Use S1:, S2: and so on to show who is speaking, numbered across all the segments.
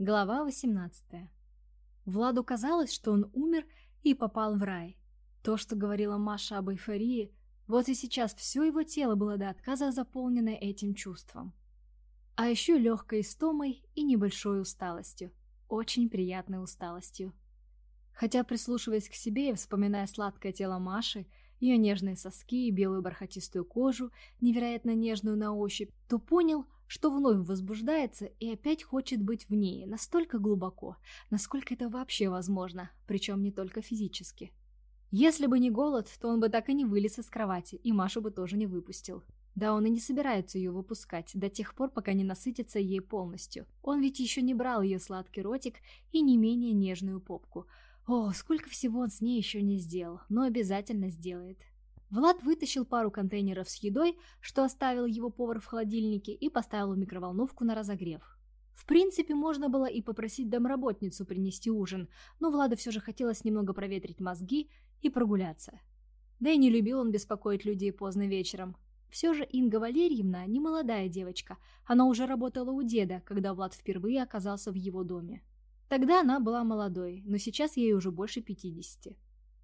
S1: Глава 18. Владу казалось, что он умер и попал в рай. То, что говорила Маша об эйфории, вот и сейчас все его тело было до отказа заполнено этим чувством. А еще легкой истомой и небольшой усталостью. Очень приятной усталостью. Хотя, прислушиваясь к себе и вспоминая сладкое тело Маши, ее нежные соски и белую бархатистую кожу, невероятно нежную на ощупь, то понял, что вновь возбуждается и опять хочет быть в ней настолько глубоко, насколько это вообще возможно, причем не только физически. Если бы не голод, то он бы так и не вылез из кровати, и Машу бы тоже не выпустил. Да, он и не собирается ее выпускать, до тех пор, пока не насытится ей полностью. Он ведь еще не брал ее сладкий ротик и не менее нежную попку. О, сколько всего он с ней еще не сделал, но обязательно сделает. Влад вытащил пару контейнеров с едой, что оставил его повар в холодильнике, и поставил в микроволновку на разогрев. В принципе, можно было и попросить домработницу принести ужин, но Владу все же хотелось немного проветрить мозги и прогуляться. Да и не любил он беспокоить людей поздно вечером. Все же Инга Валерьевна не молодая девочка, она уже работала у деда, когда Влад впервые оказался в его доме. Тогда она была молодой, но сейчас ей уже больше пятидесяти.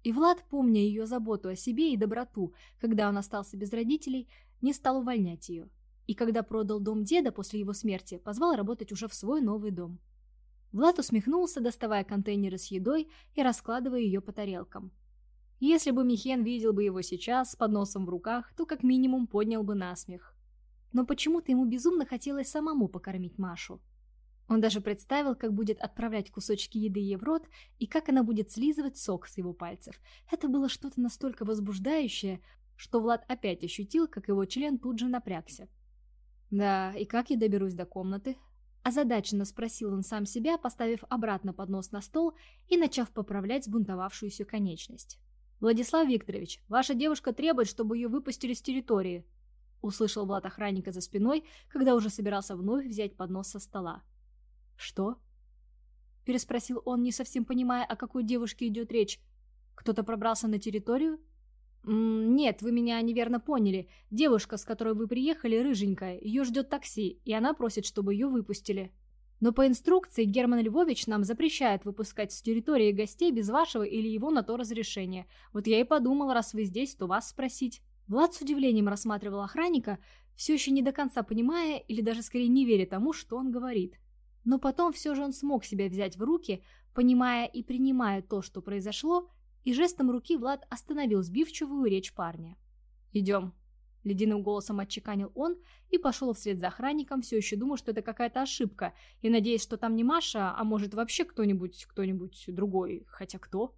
S1: И Влад, помня ее заботу о себе и доброту, когда он остался без родителей, не стал увольнять ее. И когда продал дом деда после его смерти, позвал работать уже в свой новый дом. Влад усмехнулся, доставая контейнеры с едой и раскладывая ее по тарелкам. Если бы Михен видел бы его сейчас с подносом в руках, то как минимум поднял бы насмех. Но почему-то ему безумно хотелось самому покормить Машу. Он даже представил, как будет отправлять кусочки еды ей в рот и как она будет слизывать сок с его пальцев. Это было что-то настолько возбуждающее, что Влад опять ощутил, как его член тут же напрягся. «Да, и как я доберусь до комнаты?» Озадаченно спросил он сам себя, поставив обратно поднос на стол и начав поправлять сбунтовавшуюся конечность. «Владислав Викторович, ваша девушка требует, чтобы ее выпустили с территории», услышал Влад охранника за спиной, когда уже собирался вновь взять поднос со стола. «Что?» Переспросил он, не совсем понимая, о какой девушке идет речь. «Кто-то пробрался на территорию?» «Нет, вы меня неверно поняли. Девушка, с которой вы приехали, рыженькая. Ее ждет такси, и она просит, чтобы ее выпустили. Но по инструкции Герман Львович нам запрещает выпускать с территории гостей без вашего или его на то разрешения. Вот я и подумал, раз вы здесь, то вас спросить». Влад с удивлением рассматривал охранника, все еще не до конца понимая или даже скорее не веря тому, что он говорит. Но потом все же он смог себя взять в руки, понимая и принимая то, что произошло, и жестом руки Влад остановил сбивчивую речь парня. «Идем», — ледяным голосом отчеканил он и пошел вслед за охранником, все еще думая, что это какая-то ошибка, и надеясь, что там не Маша, а может вообще кто-нибудь, кто-нибудь другой, хотя кто?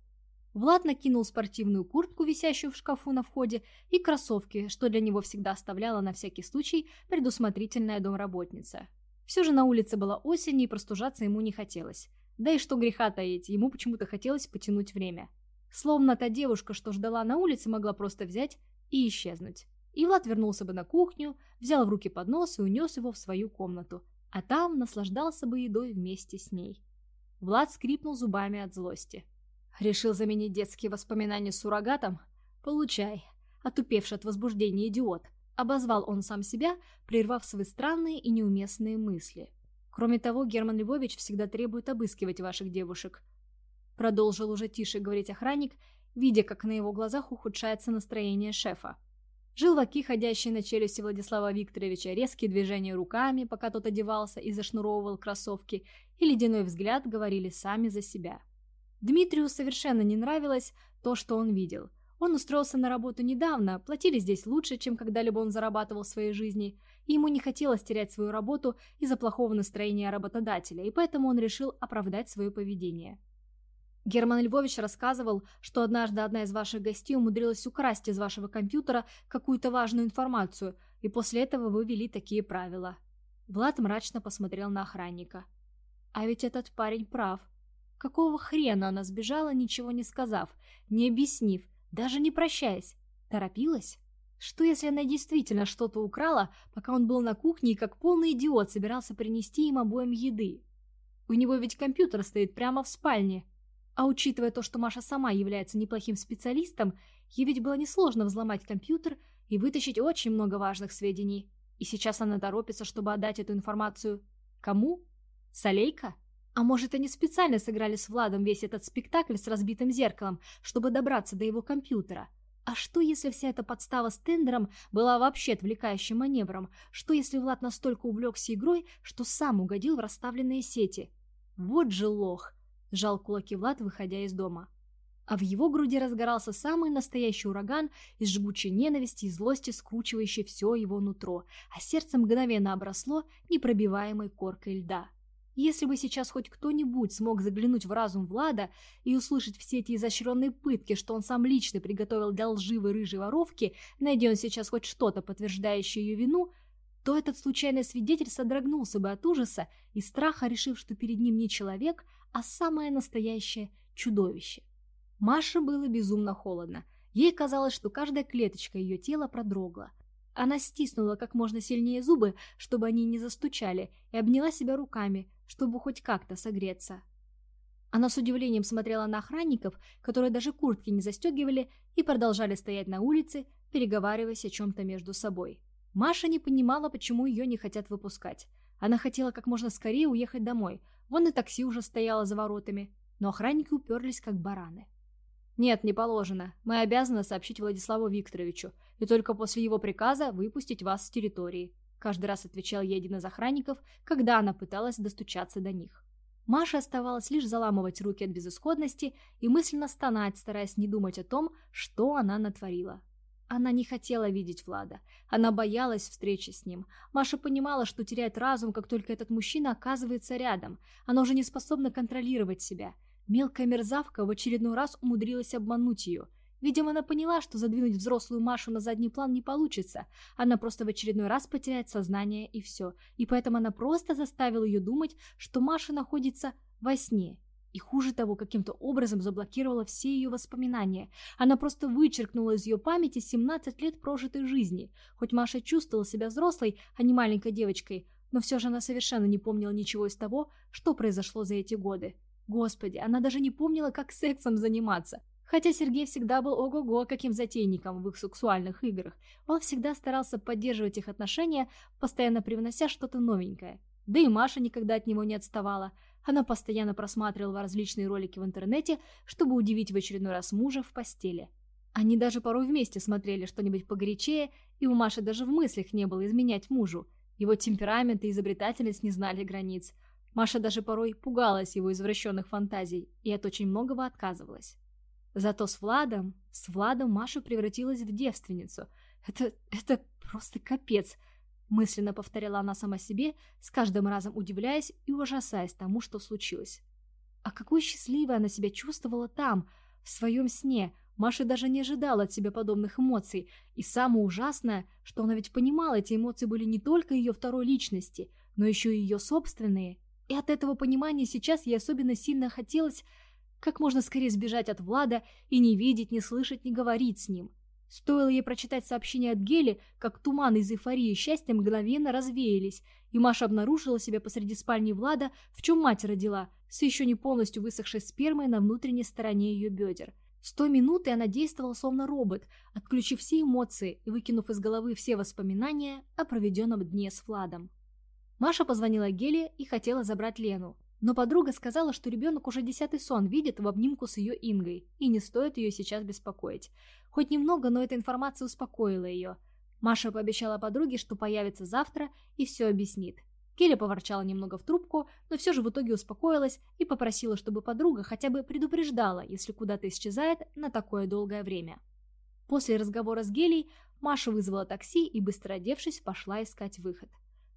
S1: Влад накинул спортивную куртку, висящую в шкафу на входе, и кроссовки, что для него всегда оставляла на всякий случай предусмотрительная домработница. Все же на улице была осень, и простужаться ему не хотелось. Да и что греха таить, ему почему-то хотелось потянуть время. Словно та девушка, что ждала на улице, могла просто взять и исчезнуть. И Влад вернулся бы на кухню, взял в руки поднос и унес его в свою комнату, а там наслаждался бы едой вместе с ней. Влад скрипнул зубами от злости. Решил заменить детские воспоминания суррогатом? Получай. Отупевший от возбуждения идиот. Обозвал он сам себя, прервав свои странные и неуместные мысли. Кроме того, Герман Львович всегда требует обыскивать ваших девушек. Продолжил уже тише говорить охранник, видя, как на его глазах ухудшается настроение шефа. Желваки, ходящие на челюсти Владислава Викторовича, резкие движения руками, пока тот одевался и зашнуровывал кроссовки, и ледяной взгляд говорили сами за себя. Дмитрию совершенно не нравилось то, что он видел. Он устроился на работу недавно, платили здесь лучше, чем когда-льбо он зарабатывал в своей жизни, и ему не хотелось терять свою работу из-за плохого настроения работодателя, и поэтому он решил оправдать свое поведение. Герман Львович рассказывал, что однажды одна из ваших гостей умудрилась украсть из вашего компьютера какую-то важную информацию, и после этого вы ввели такие правила. Влад мрачно посмотрел на охранника. А ведь этот парень прав. Какого хрена она сбежала, ничего не сказав, не объяснив, даже не прощаясь. Торопилась? Что если она действительно что-то украла, пока он был на кухне и как полный идиот собирался принести им обоим еды? У него ведь компьютер стоит прямо в спальне. А учитывая то, что Маша сама является неплохим специалистом, ей ведь было несложно взломать компьютер и вытащить очень много важных сведений. И сейчас она торопится, чтобы отдать эту информацию. Кому? Солейка? А может, они специально сыграли с Владом весь этот спектакль с разбитым зеркалом, чтобы добраться до его компьютера? А что, если вся эта подстава с тендером была вообще отвлекающим маневром? Что, если Влад настолько увлекся игрой, что сам угодил в расставленные сети? Вот же лох! Жал кулаки Влад, выходя из дома. А в его груди разгорался самый настоящий ураган из жгучей ненависти и злости, скручивающей все его нутро, а сердце мгновенно обросло непробиваемой коркой льда. Если бы сейчас хоть кто-нибудь смог заглянуть в разум Влада и услышать все эти изощренные пытки, что он сам лично приготовил для лживой рыжей воровки, найдя он сейчас хоть что-то, подтверждающее ее вину, то этот случайный свидетель содрогнулся бы от ужаса и страха, решив, что перед ним не человек, а самое настоящее чудовище. Маше было безумно холодно. Ей казалось, что каждая клеточка ее тела продрогла. Она стиснула как можно сильнее зубы, чтобы они не застучали, и обняла себя руками, чтобы хоть как-то согреться. Она с удивлением смотрела на охранников, которые даже куртки не застегивали и продолжали стоять на улице, переговариваясь о чем-то между собой. Маша не понимала, почему ее не хотят выпускать. Она хотела как можно скорее уехать домой. Вон и такси уже стояло за воротами. Но охранники уперлись, как бараны. «Нет, не положено. Мы обязаны сообщить Владиславу Викторовичу, и только после его приказа выпустить вас с территории», Каждый раз отвечал ей один из охранников, когда она пыталась достучаться до них. Маше оставалось лишь заламывать руки от безысходности и мысленно стонать, стараясь не думать о том, что она натворила. Она не хотела видеть Влада. Она боялась встречи с ним. Маша понимала, что теряет разум, как только этот мужчина оказывается рядом. Она уже не способна контролировать себя. Мелкая мерзавка в очередной раз умудрилась обмануть ее. Видимо, она поняла, что задвинуть взрослую Машу на задний план не получится. Она просто в очередной раз потеряет сознание и все. И поэтому она просто заставила ее думать, что Маша находится во сне. И хуже того, каким-то образом заблокировала все ее воспоминания. Она просто вычеркнула из ее памяти 17 лет прожитой жизни. Хоть Маша чувствовала себя взрослой, а не маленькой девочкой, но все же она совершенно не помнила ничего из того, что произошло за эти годы. Господи, она даже не помнила, как сексом заниматься. Хотя Сергей всегда был ого-го каким затейником в их сексуальных играх, он всегда старался поддерживать их отношения, постоянно привнося что-то новенькое. Да и Маша никогда от него не отставала. Она постоянно просматривала различные ролики в интернете, чтобы удивить в очередной раз мужа в постели. Они даже порой вместе смотрели что-нибудь погорячее, и у Маши даже в мыслях не было изменять мужу. Его темперамент и изобретательность не знали границ. Маша даже порой пугалась его извращенных фантазий и от очень многого отказывалась. Зато с Владом, с Владом Маша превратилась в девственницу. Это, это просто капец, мысленно повторяла она сама себе, с каждым разом удивляясь и ужасаясь тому, что случилось. А какой счастливой она себя чувствовала там, в своем сне. Маша даже не ожидала от себя подобных эмоций. И самое ужасное, что она ведь понимала, эти эмоции были не только ее второй личности, но еще и ее собственные. И от этого понимания сейчас ей особенно сильно хотелось как можно скорее сбежать от Влада и не видеть, не слышать, не говорить с ним. Стоило ей прочитать сообщение от Гели, как туман из эйфории и счастья мгновенно развеялись, и Маша обнаружила себя посреди спальни Влада, в чем мать родила, с еще не полностью высохшей спермой на внутренней стороне ее бедер. Сто минут, и она действовала словно робот, отключив все эмоции и выкинув из головы все воспоминания о проведенном дне с Владом. Маша позвонила Геле и хотела забрать Лену. Но подруга сказала, что ребенок уже десятый сон видит в обнимку с ее Ингой, и не стоит ее сейчас беспокоить. Хоть немного, но эта информация успокоила ее. Маша пообещала подруге, что появится завтра и все объяснит. Келли поворчала немного в трубку, но все же в итоге успокоилась и попросила, чтобы подруга хотя бы предупреждала, если куда-то исчезает на такое долгое время. После разговора с Гелей Маша вызвала такси и, быстро одевшись, пошла искать выход.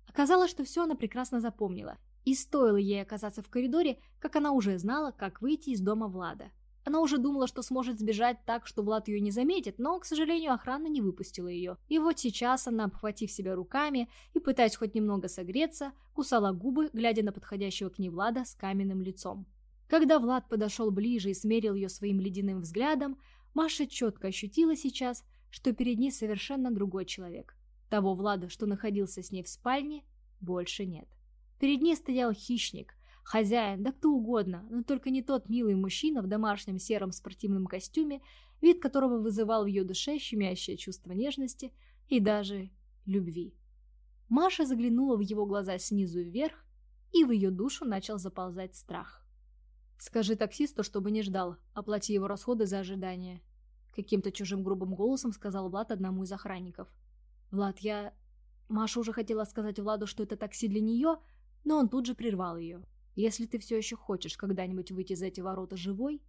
S1: Оказалось, что все она прекрасно запомнила – и стоило ей оказаться в коридоре, как она уже знала, как выйти из дома Влада. Она уже думала, что сможет сбежать так, что Влад ее не заметит, но, к сожалению, охрана не выпустила ее. И вот сейчас она, обхватив себя руками и пытаясь хоть немного согреться, кусала губы, глядя на подходящего к ней Влада с каменным лицом. Когда Влад подошел ближе и смерил ее своим ледяным взглядом, Маша четко ощутила сейчас, что перед ней совершенно другой человек. Того Влада, что находился с ней в спальне, больше нет. Перед ней стоял хищник, хозяин, да кто угодно, но только не тот милый мужчина в домашнем сером спортивном костюме, вид которого вызывал в ее душе щемящее чувство нежности и даже любви. Маша заглянула в его глаза снизу вверх и в ее душу начал заползать страх. «Скажи таксисту, чтобы не ждал, оплати его расходы за ожидание», каким-то чужим грубым голосом сказал Влад одному из охранников. «Влад, я...» Маша уже хотела сказать Владу, что это такси для нее, но он тут же прервал ее. «Если ты все еще хочешь когда-нибудь выйти за эти ворота живой,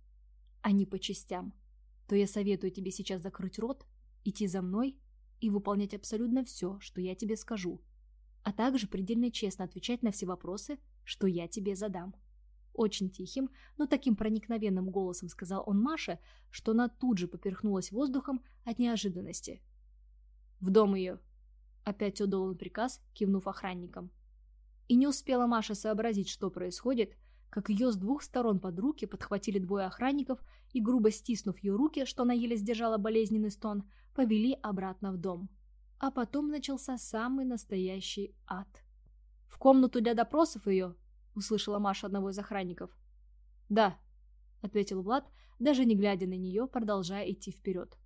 S1: а не по частям, то я советую тебе сейчас закрыть рот, идти за мной и выполнять абсолютно все, что я тебе скажу, а также предельно честно отвечать на все вопросы, что я тебе задам». Очень тихим, но таким проникновенным голосом сказал он Маше, что она тут же поперхнулась воздухом от неожиданности. «В дом ее!» Опять отдал он приказ, кивнув охранникам. И не успела Маша сообразить, что происходит, как ее с двух сторон под руки подхватили двое охранников и, грубо стиснув ее руки, что она еле сдержала болезненный стон, повели обратно в дом. А потом начался самый настоящий ад. В комнату для допросов ее — услышала Маша одного из охранников. «Да», — ответил Влад, даже не глядя на нее, продолжая идти вперед.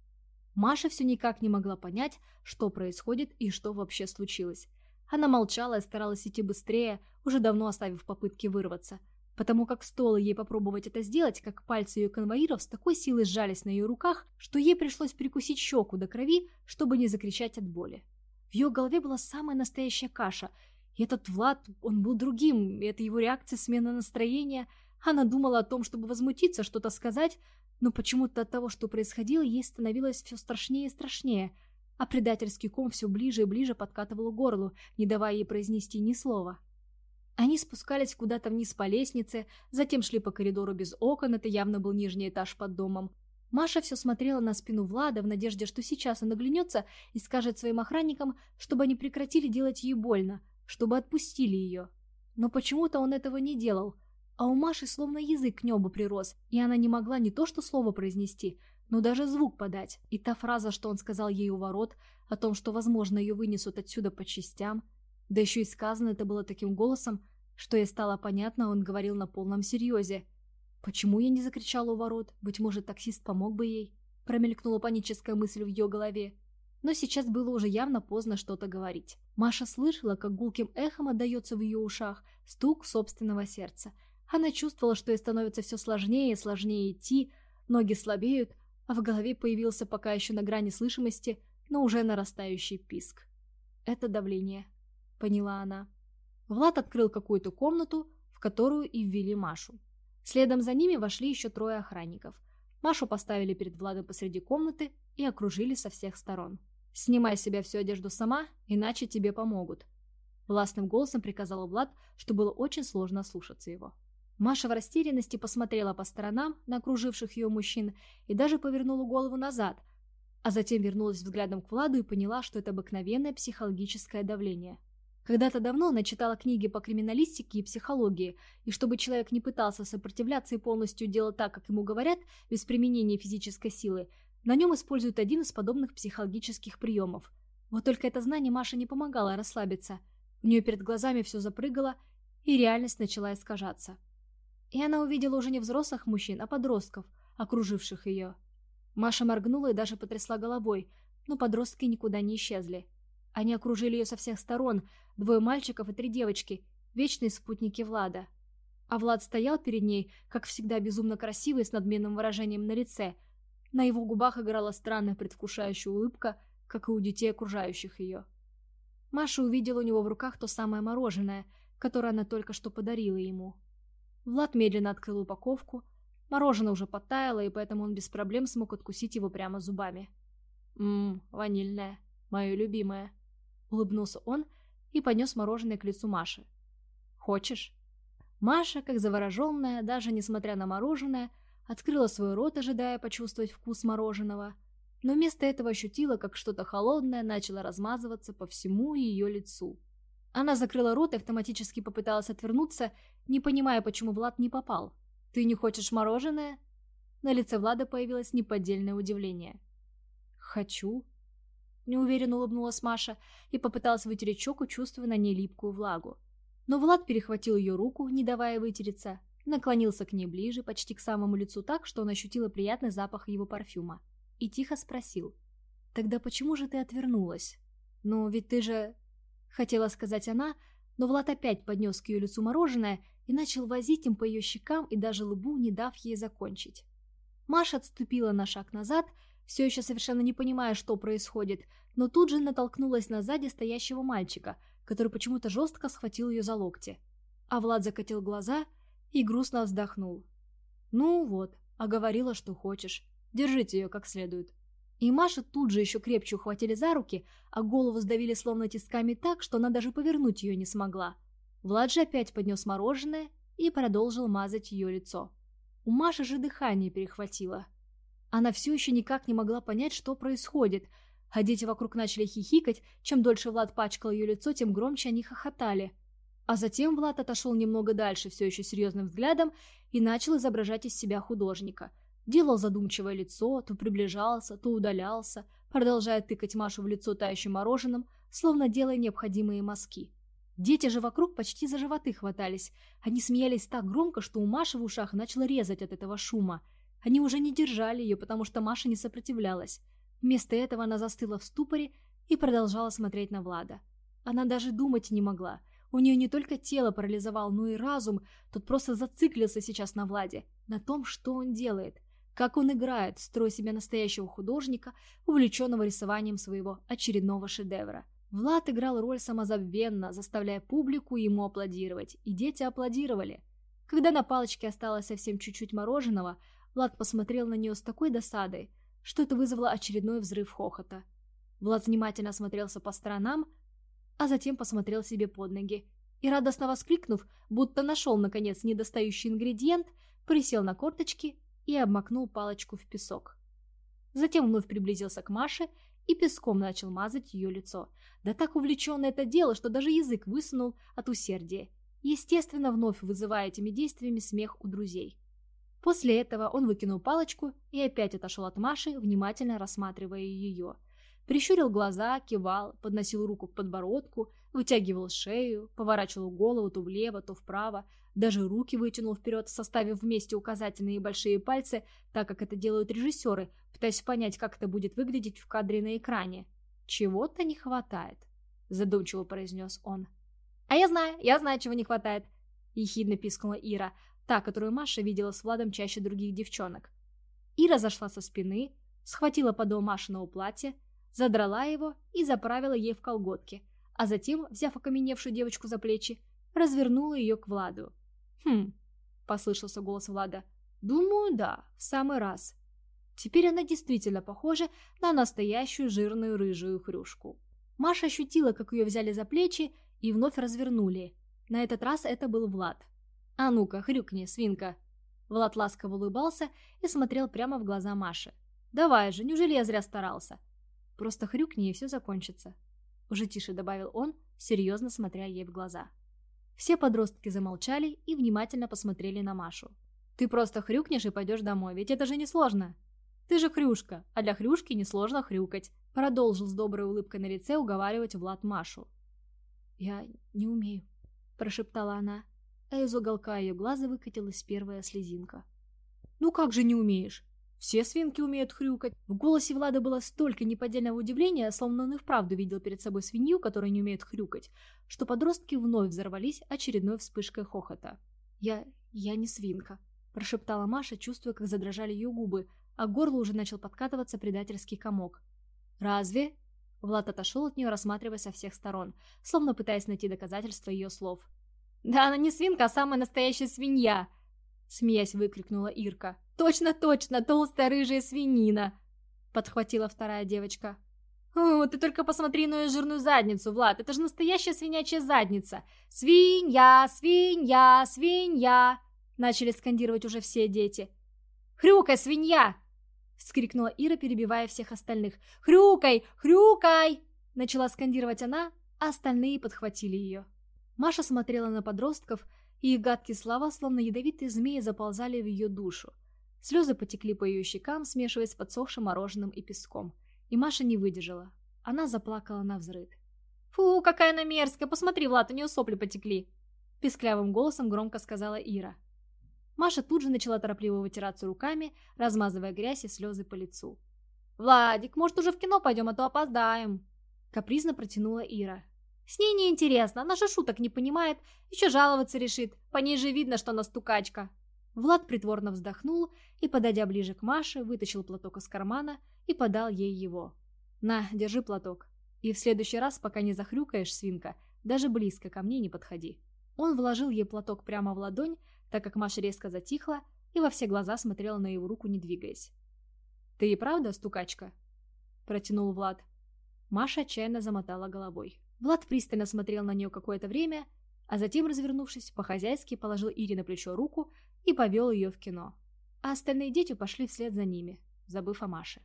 S1: Маша все никак не могла понять, что происходит и что вообще случилось. Она молчала и старалась идти быстрее, уже давно оставив попытки вырваться, потому как стоило ей попробовать это сделать, как пальцы ее конвоиров с такой силой сжались на ее руках, что ей пришлось прикусить щеку до крови, чтобы не закричать от боли. В ее голове была самая настоящая каша — и этот Влад, он был другим, и это его реакция, смена настроения. Она думала о том, чтобы возмутиться, что-то сказать, но почему-то от того, что происходило, ей становилось все страшнее и страшнее, а предательский ком все ближе и ближе подкатывал к горлу, не давая ей произнести ни слова. Они спускались куда-то вниз по лестнице, затем шли по коридору без окон, это явно был нижний этаж под домом. Маша все смотрела на спину Влада в надежде, что сейчас он оглянется и скажет своим охранникам, чтобы они прекратили делать ей больно, чтобы отпустили ее. Но почему-то он этого не делал, а у Маши словно язык к небу прирос, и она не могла не то что слово произнести, но даже звук подать. И та фраза, что он сказал ей у ворот, о том, что, возможно, ее вынесут отсюда по частям, да еще и сказано это было таким голосом, что ей стало понятно, он говорил на полном серьезе. «Почему я не закричала у ворот? Быть может, таксист помог бы ей?» Промелькнула паническая мысль в ее голове но сейчас было уже явно поздно что-то говорить. Маша слышала, как гулким эхом отдается в ее ушах стук собственного сердца. Она чувствовала, что ей становится все сложнее и сложнее идти, ноги слабеют, а в голове появился пока еще на грани слышимости, но уже нарастающий писк. «Это давление», — поняла она. Влад открыл какую-то комнату, в которую и ввели Машу. Следом за ними вошли еще трое охранников. Машу поставили перед Владом посреди комнаты и окружили со всех сторон. «Снимай с себя всю одежду сама, иначе тебе помогут». Властным голосом приказал Влад, что было очень сложно слушаться его. Маша в растерянности посмотрела по сторонам на окруживших ее мужчин и даже повернула голову назад, а затем вернулась взглядом к Владу и поняла, что это обыкновенное психологическое давление. Когда-то давно она читала книги по криминалистике и психологии, и чтобы человек не пытался сопротивляться и полностью делал так, как ему говорят, без применения физической силы, на нем используют один из подобных психологических приемов. Вот только это знание Маше не помогало расслабиться. У нее перед глазами все запрыгало, и реальность начала искажаться. И она увидела уже не взрослых мужчин, а подростков, окруживших ее. Маша моргнула и даже потрясла головой, но подростки никуда не исчезли. Они окружили ее со всех сторон, двое мальчиков и три девочки, вечные спутники Влада. А Влад стоял перед ней, как всегда безумно красивый, с надменным выражением на лице, на его губах играла странная предвкушающая улыбка, как и у детей, окружающих ее. Маша увидела у него в руках то самое мороженое, которое она только что подарила ему. Влад медленно открыл упаковку. Мороженое уже подтаяло, и поэтому он без проблем смог откусить его прямо зубами. «Ммм, ванильное, мое любимое», — улыбнулся он и поднес мороженое к лицу Маши. «Хочешь?» Маша, как завороженная, даже несмотря на мороженое, — открыла свой рот, ожидая почувствовать вкус мороженого, но вместо этого ощутила, как что-то холодное начало размазываться по всему ее лицу. Она закрыла рот и автоматически попыталась отвернуться, не понимая, почему Влад не попал. «Ты не хочешь мороженое?» На лице Влада появилось неподдельное удивление. «Хочу», — неуверенно улыбнулась Маша и попыталась вытереть щеку, чувствуя на ней липкую влагу. Но Влад перехватил ее руку, не давая вытереться, наклонился к ней ближе, почти к самому лицу так, что он ощутила приятный запах его парфюма, и тихо спросил. «Тогда почему же ты отвернулась? Ну, ведь ты же...» Хотела сказать она, но Влад опять поднес к ее лицу мороженое и начал возить им по ее щекам и даже лбу, не дав ей закончить. Маша отступила на шаг назад, все еще совершенно не понимая, что происходит, но тут же натолкнулась на сзади стоящего мальчика, который почему-то жестко схватил ее за локти. А Влад закатил глаза и грустно вздохнул. «Ну вот, а говорила, что хочешь. Держите ее как следует». И Маша тут же еще крепче ухватили за руки, а голову сдавили словно тисками так, что она даже повернуть ее не смогла. Влад же опять поднес мороженое и продолжил мазать ее лицо. У Маши же дыхание перехватило. Она все еще никак не могла понять, что происходит, а дети вокруг начали хихикать, чем дольше Влад пачкал ее лицо, тем громче они хохотали. А затем Влад отошел немного дальше, все еще серьезным взглядом, и начал изображать из себя художника – Делал задумчивое лицо, то приближался, то удалялся, продолжая тыкать Машу в лицо тающим мороженым, словно делая необходимые мазки. Дети же вокруг почти за животы хватались. Они смеялись так громко, что у Маши в ушах начало резать от этого шума. Они уже не держали ее, потому что Маша не сопротивлялась. Вместо этого она застыла в ступоре и продолжала смотреть на Влада. Она даже думать не могла. У нее не только тело парализовал, но и разум. Тот просто зациклился сейчас на Владе, на том, что он делает. Как он играет, строя себя настоящего художника, увлеченного рисованием своего очередного шедевра. Влад играл роль самозабвенно, заставляя публику ему аплодировать, и дети аплодировали. Когда на палочке осталось совсем чуть-чуть мороженого, Влад посмотрел на нее с такой досадой, что это вызвало очередной взрыв хохота. Влад внимательно осмотрелся по сторонам, а затем посмотрел себе под ноги и, радостно воскликнув, будто нашел, наконец, недостающий ингредиент, присел на корточки и обмакнул палочку в песок. Затем вновь приблизился к Маше и песком начал мазать ее лицо. Да так увлеченно это дело, что даже язык высунул от усердия, естественно, вновь вызывая этими действиями смех у друзей. После этого он выкинул палочку и опять отошел от Маши, внимательно рассматривая ее. Прищурил глаза, кивал, подносил руку к подбородку, вытягивал шею, поворачивал голову то влево, то вправо, даже руки вытянул вперед, составив вместе указательные и большие пальцы, так как это делают режиссеры, пытаясь понять, как это будет выглядеть в кадре на экране. «Чего-то не хватает», — задумчиво произнес он. «А я знаю, я знаю, чего не хватает», — ехидно пискнула Ира, та, которую Маша видела с Владом чаще других девчонок. Ира зашла со спины, схватила подол Машиного платья, задрала его и заправила ей в колготки, а затем, взяв окаменевшую девочку за плечи, развернула ее к Владу. «Хм», — послышался голос Влада. «Думаю, да, в самый раз». Теперь она действительно похожа на настоящую жирную рыжую хрюшку. Маша ощутила, как ее взяли за плечи и вновь развернули. На этот раз это был Влад. «А ну-ка, хрюкни, свинка!» Влад ласково улыбался и смотрел прямо в глаза Маши. «Давай же, неужели я зря старался?» «Просто хрюкни, и все закончится», — уже тише добавил он, серьезно смотря ей в глаза. Все подростки замолчали и внимательно посмотрели на Машу. «Ты просто хрюкнешь и пойдешь домой, ведь это же несложно!» «Ты же хрюшка, а для хрюшки несложно хрюкать», продолжил с доброй улыбкой на лице уговаривать Влад Машу. «Я не умею», прошептала она, а из уголка ее глаза выкатилась первая слезинка. «Ну как же не умеешь? Все свинки умеют хрюкать. В голосе Влада было столько неподдельного удивления, словно он и вправду видел перед собой свинью, которая не умеет хрюкать, что подростки вновь взорвались очередной вспышкой хохота. «Я... я не свинка», – прошептала Маша, чувствуя, как задрожали ее губы, а горло уже начал подкатываться предательский комок. «Разве?» Влад отошел от нее, рассматривая со всех сторон, словно пытаясь найти доказательства ее слов. «Да она не свинка, а самая настоящая свинья!» Смеясь, выкрикнула Ирка. «Точно-точно, толстая рыжая свинина!» Подхватила вторая девочка. «О, ты только посмотри на ее жирную задницу, Влад, это же настоящая свинячья задница! Свинья, свинья, свинья!» Начали скандировать уже все дети. «Хрюкай, свинья!» Вскрикнула Ира, перебивая всех остальных. «Хрюкай! Хрюкай!» Начала скандировать она, а остальные подхватили ее. Маша смотрела на подростков, и их гадкие слова, словно ядовитые змеи, заползали в ее душу. Слезы потекли по ее щекам, смешиваясь с подсохшим мороженым и песком. И Маша не выдержала. Она заплакала на взрыд. «Фу, какая она мерзкая! Посмотри, Влад, у нее сопли потекли!» Песклявым голосом громко сказала Ира. Маша тут же начала торопливо вытираться руками, размазывая грязь и слезы по лицу. «Владик, может, уже в кино пойдем, а то опоздаем!» Капризно протянула Ира. С ней неинтересно, она же шуток не понимает, еще жаловаться решит, по ней же видно, что она стукачка». Влад притворно вздохнул и, подойдя ближе к Маше, вытащил платок из кармана и подал ей его. «На, держи платок. И в следующий раз, пока не захрюкаешь, свинка, даже близко ко мне не подходи». Он вложил ей платок прямо в ладонь, так как Маша резко затихла и во все глаза смотрела на его руку, не двигаясь. «Ты и правда стукачка?» – протянул Влад. Маша отчаянно замотала головой. Влад пристально смотрел на нее какое-то время, а затем, развернувшись, по-хозяйски положил Ире на плечо руку и повел ее в кино. А остальные дети пошли вслед за ними, забыв о Маше.